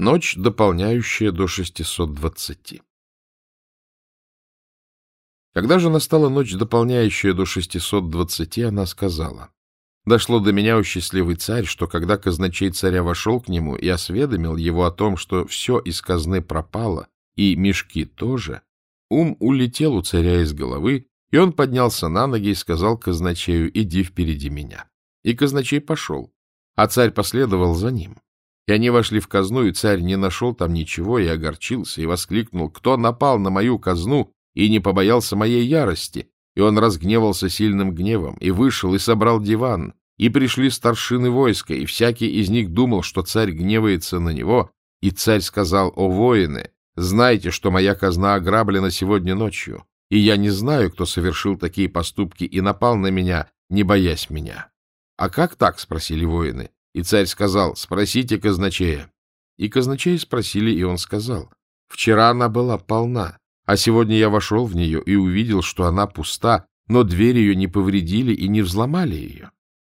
Ночь, дополняющая до 620. Когда же настала ночь, дополняющая до 620, она сказала, «Дошло до меня, о счастливый царь, что когда казначей царя вошел к нему и осведомил его о том, что все из казны пропало, и мешки тоже, ум улетел у царя из головы, и он поднялся на ноги и сказал казначею, иди впереди меня. И казначей пошел, а царь последовал за ним. И они вошли в казну, и царь не нашел там ничего, и огорчился, и воскликнул, «Кто напал на мою казну и не побоялся моей ярости?» И он разгневался сильным гневом, и вышел, и собрал диван, и пришли старшины войска, и всякий из них думал, что царь гневается на него, и царь сказал, «О воины, знайте, что моя казна ограблена сегодня ночью, и я не знаю, кто совершил такие поступки и напал на меня, не боясь меня». «А как так?» — спросили воины. И царь сказал, спросите казначея. И казначеи спросили, и он сказал, вчера она была полна, а сегодня я вошел в нее и увидел, что она пуста, но дверь ее не повредили и не взломали ее.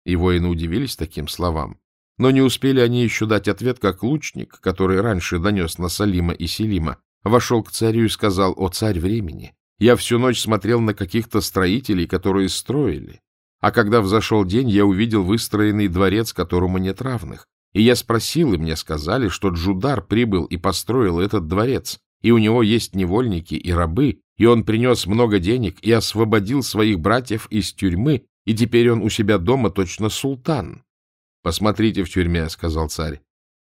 И воины удивились таким словам. Но не успели они еще дать ответ, как лучник, который раньше донес на Салима и Селима, вошел к царю и сказал, «О, царь времени! Я всю ночь смотрел на каких-то строителей, которые строили. А когда взошел день, я увидел выстроенный дворец, которому нет равных. И я спросил, и мне сказали, что Джудар прибыл и построил этот дворец, и у него есть невольники и рабы, и он принес много денег и освободил своих братьев из тюрьмы, и теперь он у себя дома точно султан. — Посмотрите в тюрьме, — сказал царь.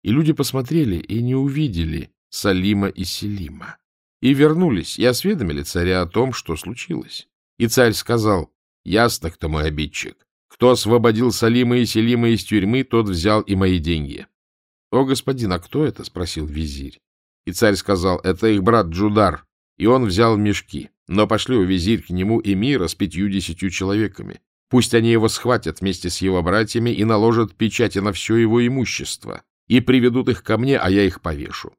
И люди посмотрели и не увидели Салима и Селима. И вернулись, и осведомили царя о том, что случилось. И царь сказал, Ясно, кто мой обидчик. Кто освободил Салима и Селима из тюрьмы, тот взял и мои деньги. — О, господин, а кто это? — спросил визирь. И царь сказал, — это их брат Джудар, и он взял мешки. Но пошли у визирь к нему эмира с пятью-десятью человеками. Пусть они его схватят вместе с его братьями и наложат печати на все его имущество, и приведут их ко мне, а я их повешу.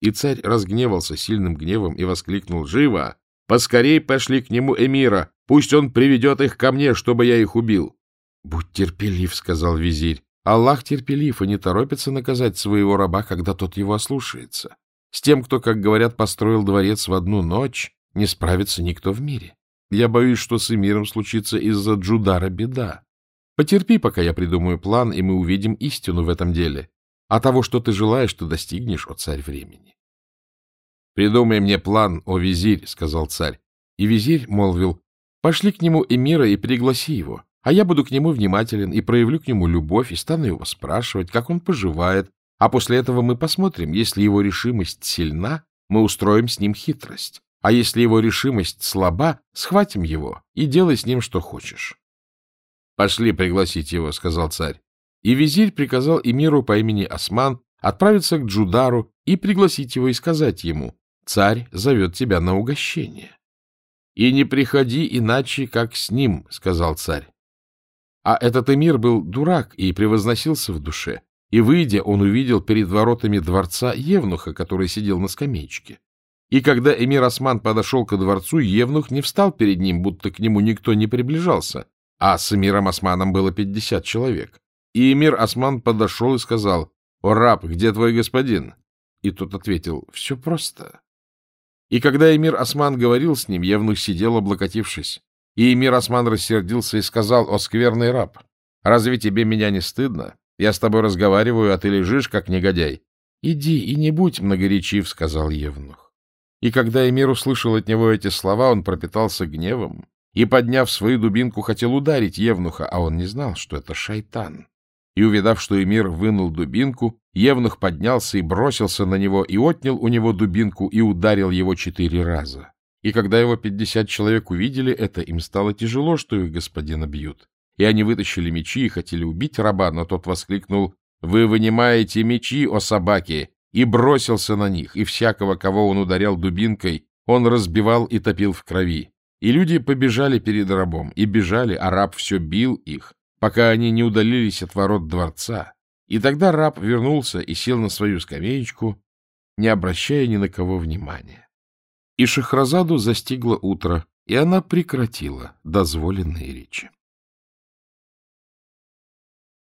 И царь разгневался сильным гневом и воскликнул, «Живо! Поскорей пошли к нему эмира, Пусть он приведет их ко мне, чтобы я их убил. — Будь терпелив, — сказал визирь. Аллах терпелив и не торопится наказать своего раба, когда тот его ослушается. С тем, кто, как говорят, построил дворец в одну ночь, не справится никто в мире. Я боюсь, что с эмиром случится из-за Джудара беда. Потерпи, пока я придумаю план, и мы увидим истину в этом деле. А того, что ты желаешь, ты достигнешь, о царь времени. — Придумай мне план, о визирь, — сказал царь. И визирь молвил, Пошли к нему эмира и пригласи его, а я буду к нему внимателен и проявлю к нему любовь и стану его спрашивать, как он поживает, а после этого мы посмотрим, если его решимость сильна, мы устроим с ним хитрость, а если его решимость слаба, схватим его и делай с ним что хочешь. — Пошли пригласить его, — сказал царь. И визирь приказал эмиру по имени Осман отправиться к Джудару и пригласить его и сказать ему, «Царь зовет тебя на угощение». — И не приходи иначе, как с ним, — сказал царь. А этот эмир был дурак и превозносился в душе, и, выйдя, он увидел перед воротами дворца Евнуха, который сидел на скамеечке. И когда эмир Осман подошел ко дворцу, Евнух не встал перед ним, будто к нему никто не приближался, а с эмиром Османом было пятьдесят человек. И эмир Осман подошел и сказал, «О, раб, где твой господин?» И тот ответил, «Все просто. И когда эмир Осман говорил с ним, Евнух сидел, облокотившись. И эмир Осман рассердился и сказал, «О, скверный раб, разве тебе меня не стыдно? Я с тобой разговариваю, а ты лежишь, как негодяй». «Иди и не будь многоречив», — сказал Евнух. И когда эмир услышал от него эти слова, он пропитался гневом и, подняв свою дубинку, хотел ударить Евнуха, а он не знал, что это шайтан. И, увидав, что эмир вынул дубинку, Евнух поднялся и бросился на него, и отнял у него дубинку, и ударил его четыре раза. И когда его пятьдесят человек увидели это, им стало тяжело, что их господина бьют. И они вытащили мечи и хотели убить раба, но тот воскликнул «Вы вынимаете мечи, о собаки!» и бросился на них, и всякого, кого он ударял дубинкой, он разбивал и топил в крови. И люди побежали перед рабом, и бежали, а раб все бил их, пока они не удалились от ворот дворца. И тогда раб вернулся и сел на свою скамеечку, не обращая ни на кого внимания. И Шахразаду застигло утро, и она прекратила дозволенные речи.